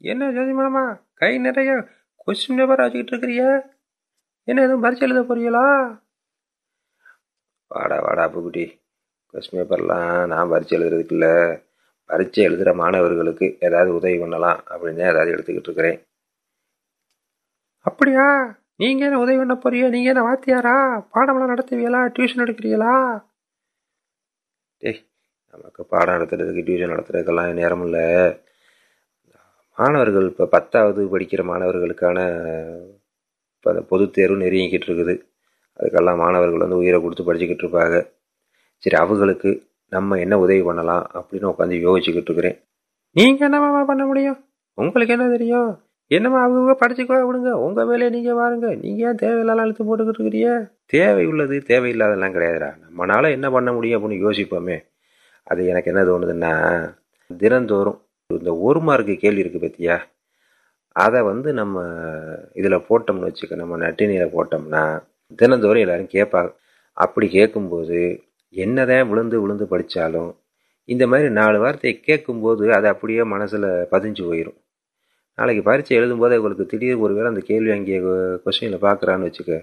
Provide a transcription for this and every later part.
என்ன ஜோதி மாமா கை நிறைய கொஸ்டின் பேப்பர் வச்சுக்கிட்டு இருக்கிறியா? என்ன எதுவும் பரிசு எழுத போறீங்களா? வாடா வாடா புகுட்டி கொஸ்டின் பேப்பர்லாம் நான் பரிச்சு எழுதுறதுக்கு இல்லை. பரிச்சு எழுதுகிற மாணவர்களுக்கு ஏதாவது உதவி பண்ணலாம் அப்படின்னு தான் ஏதாவது எடுத்துக்கிட்டு இருக்கிறேன். அப்படியா? நீங்க என்ன உதவி பண்ண போறியா நீங்க என்ன வாத்தியாரா? பாடமெல்லாம் நடத்துவீங்களா? டியூஷன் எடுக்கிறீங்களா? டேய் நமக்கு பாடம் நடத்துறதுக்கு டியூஷன் நடத்துறதுக்கெல்லாம் நேரம் இல்லை. மாணவர்கள் இப்போ பத்தாவது படிக்கிற மாணவர்களுக்கான இப்போ அந்த பொதுத் தேர்வு நெருங்கிக்கிட்டு இருக்குது. அதுக்கெல்லாம் மாணவர்கள் வந்து உயிரை கொடுத்து படிச்சுக்கிட்டு இருப்பாங்க. சரி அவங்களுக்கு நம்ம என்ன உதவி பண்ணலாம் அப்படின்னு உட்காந்து யோசிச்சுக்கிட்டு இருக்கிறேன். நீங்கள் என்னமாமா பண்ண முடியும்? உங்களுக்கு என்ன தெரியும்? என்னம்மா அவங்க படிச்சுக்கோ விடுங்க. உங்கள் வேலையை நீங்கள் பாருங்க. நீங்கள் ஏன் தேவையில்லாம் அழுத்து போட்டுக்கிட்டு இருக்கிறீங்க? தேவை உள்ளது தேவையில்லாதெல்லாம் கிடையாதுடா. நம்மளால் என்ன பண்ண முடியும் அப்படின்னு யோசிப்போமே. அது எனக்கு என்ன தோணுதுன்னா தினந்தோறும் இந்த ஒரு மார்க்கு கேள்வி இருக்குது பார்த்தியா அதை வந்து நம்ம இதில் போட்டோம்னு வச்சுக்க நம்ம நட்டினியில் போட்டோம்னா தினந்தோறும் எல்லோரும் கேட்பாங்க. அப்படி கேட்கும்போது என்னதான் விழுந்து விழுந்து படித்தாலும் இந்த மாதிரி நாலு வார்த்தையை கேட்கும்போது அது அப்படியே மனசில் பதிஞ்சு போயிடும் நாளைக்கு பரீட்சை எழுதும்போது உங்களுக்கு திடீர் ஒரு வேளை அந்த கேள்வி அங்கே கொஸ்டினில் பார்க்குறான்னு வச்சுக்க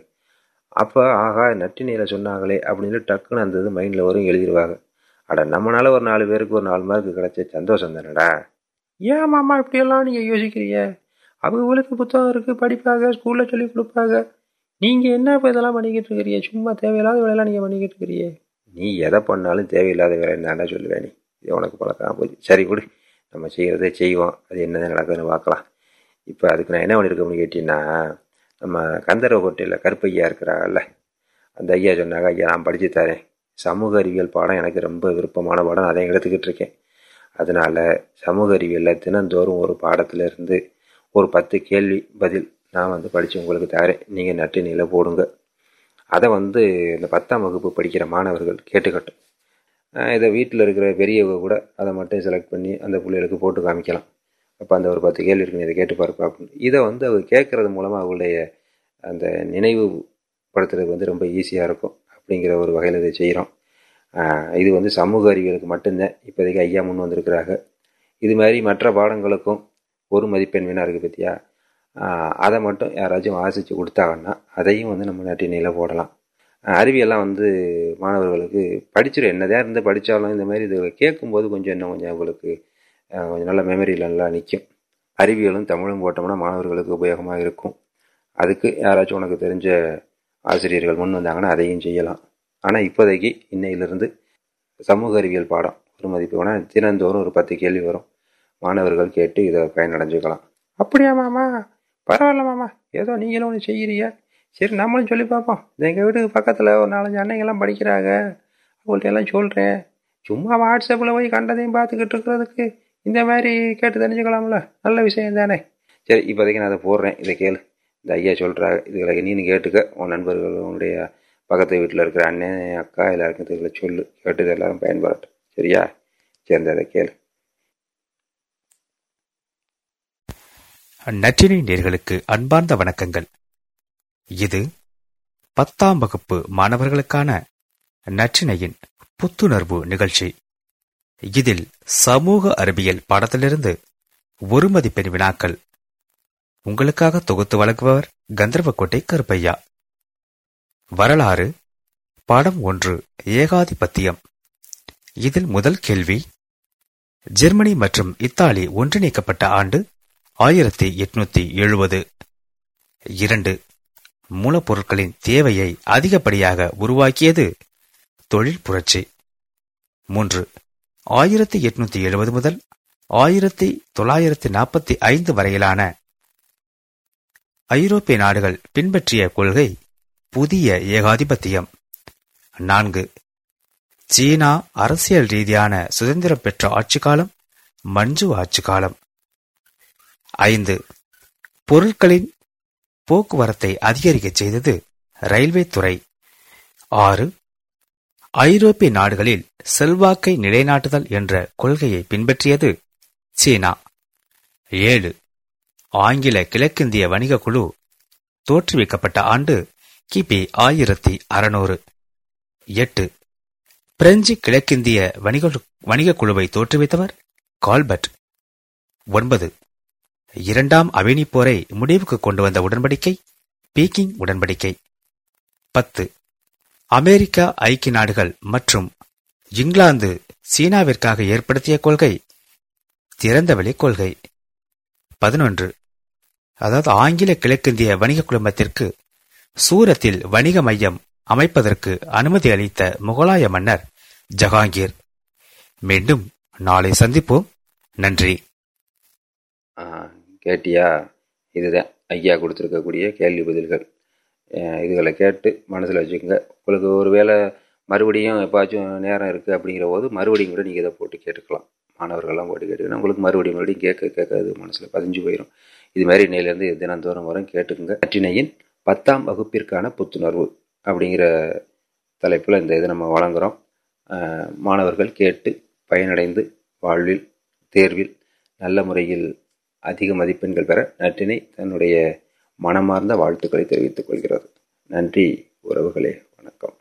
அப்போ ஆகா நட்டினியில் சொன்னாங்களே அப்படின்னு டக்குன்னு அந்த இது மைண்டில் வரும் எழுதிடுவாங்க அட நம்மளால ஒரு நாலு பேருக்கு ஒரு நாலு மார்க்கு கிடைச்ச சந்தோஷம் தானடா? ஏன் மாமா இப்படியெல்லாம் நீங்கள் யோசிக்கிறீங்க? அவங்களுக்கு புத்தகம் இருக்குது படிப்பாங்க ஸ்கூலில் சொல்லி கொடுப்பாங்க. நீங்கள் என்ன இப்போ இதெல்லாம் பண்ணிக்கிட்டு இருக்கிறீங்க? சும்மா தேவையில்லாத வேலையெல்லாம் நீங்கள் பண்ணிக்கிட்டு இருக்கிறீங்க. நீ எதை பண்ணாலும் தேவையில்லாத வேலை என்ன சொல்லுவேன் நீ. இது உனக்கு பழக்கம் போச்சு. சரி கொடு நம்ம செய்கிறதே செய்வோம். அது என்னதான் நடக்குதுன்னு பார்க்கலாம். இப்போ அதுக்கு நான் என்ன பண்ணியிருக்கோம்னு கேட்டிங்கன்னா நம்ம கந்தர்வ கோட்டையில் கருப்பையா இருக்கிறாங்கல்ல அந்த ஐயா சொன்னாங்க ஐயா நான் படித்து தரேன். சமூக அறிவியல் பாடம் எனக்கு ரொம்ப விருப்பமான பாடம். அதை எடுத்துக்கிட்டு இருக்கேன். அதனால் சமூக அறிவியலில் தினந்தோறும் ஒரு பாடத்திலிருந்து ஒரு பத்து கேள்வி பதில் நான் வந்து படித்து உங்களுக்கு தரேன். நீங்கள் நட்டினியில் போடுங்க. அதை வந்து இந்த பத்தாம் வகுப்பு படிக்கிற மாணவர்கள் கேட்டுக்கட்டும். இதை வீட்டில் இருக்கிற பெரியவங்க கூட அதை மட்டும் செலக்ட் பண்ணி அந்த பிள்ளைகளுக்கு போட்டு காமிக்கலாம். அப்போ அந்த ஒரு பத்து கேள்வி இருக்குன்னு இதை கேட்டு பார்ப்பா அப்படின்னு இதை வந்து அவங்க கேட்குறது மூலமாக அவங்களுடைய அந்த நினைவு படுத்துறது வந்து ரொம்ப ஈஸியாக இருக்கும் அப்படிங்கிற ஒரு வகையில் இதை செய்கிறோம் இது வந்து சமூக அறிவியலுக்கு மட்டும்தான் இப்போதைக்கு ஐயா முன் வந்திருக்கிறாங்க இது மாதிரி மற்ற பாடங்களுக்கும் ஒரு மதிப்பெண் வீணாக இருக்குது பற்றியா அதை மட்டும் யாராச்சும் வாசித்து கொடுத்தாங்கன்னா அதையும் வந்து நம்ம நட்டினையில் போடலாம். அறிவியெல்லாம் வந்து மாணவர்களுக்கு படிச்சிடும் என்னதான் இருந்து படித்தாலும் இந்த மாதிரி இது கேட்கும்போது கொஞ்சம் இன்னும் கொஞ்சம் அவங்களுக்கு கொஞ்சம் நல்ல மெமரியில் நல்லா நிற்கும் அறிவியலும் தமிழும் போட்டோம்னா மாணவர்களுக்கு உபயோகமாக இருக்கும். அதுக்கு யாராச்சும் உனக்கு தெரிஞ்ச ஆசிரியர்கள் முன் வந்தாங்கன்னா அதையும் செய்யலாம். ஆனால் இப்போதைக்கு இன்னையிலிருந்து சமூக அறிவியல் பாடம் ஒரு மதிப்பு வேணால் தினந்தோறும் ஒரு பத்து கேள்வி வரும். மாணவர்கள் கேட்டு இதை பயனடைஞ்சுக்கலாம். அப்படியா மாமா? பரவாயில்ல மாமா. ஏதோ நீங்களும் ஒன்று செய்கிறீங்க சரி நம்மளும் சொல்லி பார்ப்போம். எங்கள் வீட்டுக்கு பக்கத்தில் ஒரு நாலஞ்சு அன்னைங்கெல்லாம் படிக்கிறாங்க. அவங்கள்ட்ட எல்லாம் சொல்கிறேன் சும்மா வாட்ஸ்அப்பில் போய் கண்டதையும் பார்த்துக்கிட்டு இருக்கிறதுக்கு இந்த மாதிரி கேட்டு தெரிஞ்சுக்கலாம்ல. நல்ல விஷயம் தானே. சரி இப்போதைக்கு நான் அதை போடுறேன். இதை கேளு. இந்த ஐயா சொல்கிறாங்க இதுகளை நீனு கேட்டுக்க. உன் நண்பர்கள் உன்னுடைய பக்கத்து வீட்டில் இருக்கிற அண்ணன் அக்கா எல்லாருக்கும் தெரியல சொல்லு. கேட்டு எல்லாரும் பயன்படட்டும் சரியா? சரி அதை கேளு. நற்றினை நேர்களுக்கு அன்பார்ந்த வணக்கங்கள். இது பத்தாம் வகுப்பு மாணவர்களுக்கான நற்றினையின் புத்துணர்வு நிகழ்ச்சி. இதில் சமூக அறிவியல் பாடத்திலிருந்து ஒரு மதிப்பெண் வினாக்கள். உங்களுக்காக தொகுத்து வழங்குபவர் கந்தர்வக்கோட்டை கருப்பையா. வரலாறு பாடம் ஒன்று ஏகாதிபத்தியம். இதில் முதல் கேள்வி ஜெர்மனி மற்றும் இத்தாலி ஒன்றிணைக்கப்பட்ட ஆண்டு ஆயிரத்தி எட்நூத்தி எழுபது இரண்டு மூலப்பொருட்களின் தேவையை அதிகப்படியாக உருவாக்கியது தொழில் புரட்சி. மூன்று ஆயிரத்தி எட்நூத்தி எழுபது முதல் ஆயிரத்தி தொள்ளாயிரத்தி நாற்பத்தி ஐந்து வரையிலான ஐரோப்பிய நாடுகள் பின்பற்றிய கொள்கை புதிய ஏகாதிபத்தியம். நான்கு. சீனா அரசியல் ரீதியான சுதந்திரம் பெற்ற ஆட்சி காலம் மஞ்சு ஆட்சி காலம் ஐந்து. பொருட்களின் போக்குவரத்தை அதிகரிக்க செய்தது ரயில்வே துறை. ஆறு. ஐரோப்பிய நாடுகளில் செல்வாக்கை நிலைநாட்டுதல் என்ற கொள்கையை பின்பற்றியது சீனா. ஏழு. ஆங்கில கிழக்கிந்திய வணிக குழு தோற்றுவிக்கப்பட்ட ஆண்டு கிபி ஆயிரத்தி அறுநூறு. எட்டு. பிரெஞ்சு கிழக்கிந்திய வணிக வணிக குழுவை தோற்றுவித்தவர் கால்பர்ட். ஒன்பது. இரண்டாம் அவினி போரை முடிவுக்கு கொண்டு வந்த உடன்படிக்கை பீக்கிங் உடன்படிக்கை. பத்து. அமெரிக்கா ஐக்கிய நாடுகள் மற்றும் இங்கிலாந்து சீனாவிற்காக ஏற்படுத்திய கொள்கை திறந்தவெளி கொள்கை. பதினொன்று. அதாவது ஆங்கில கிழக்கிந்திய வணிக குழுமத்திற்கு சூரத்தில் வணிக மையம் அமைப்பதற்கு அனுமதி அளித்த முகலாய மன்னர் ஜஹாங்கீர். மீண்டும் நாளை சந்திப்போம். நன்றி. கேட்டியா? இதுதான் ஐயா கொடுத்துருக்கக்கூடிய கேள்வி பதில்கள். இதுகளை கேட்டு மனசில் வச்சுக்கோங்க. உங்களுக்கு ஒரு வேளை மறுபடியும் எப்பாச்சும் நேரம் இருக்குது அப்படிங்கிற போது மறுபடியும் கூட நீங்கள் இதை போட்டு கேட்டுக்கலாம். மாணவர்கள்லாம் போட்டு கேட்டுக்கணும் உங்களுக்கு மறுபடியும் மறுபடியும் கேட்க கேட்காது மனசில் பதிஞ்சு போயிடும் இதுமாதிரி இன்னையிலேருந்து தினந்தோறும் வரும். கேட்டுக்குங்க. நற்றினையின் பத்தாம் வகுப்பிற்கான புத்துணர்வு அப்படிங்கிற தலைப்பில் இந்த இதை நம்ம வழங்குகிறோம் மாணவர்கள் கேட்டு பயனடைந்து வாழ்வில் தேர்வில் நல்ல முறையில் அதிக மதிப்பெண்கள் பெற நற்றினை தன்னுடைய மனமார்ந்த வாழ்த்துக்களை தெரிவித்துக் கொள்கிறது. நன்றி உறவுகளே வணக்கம்.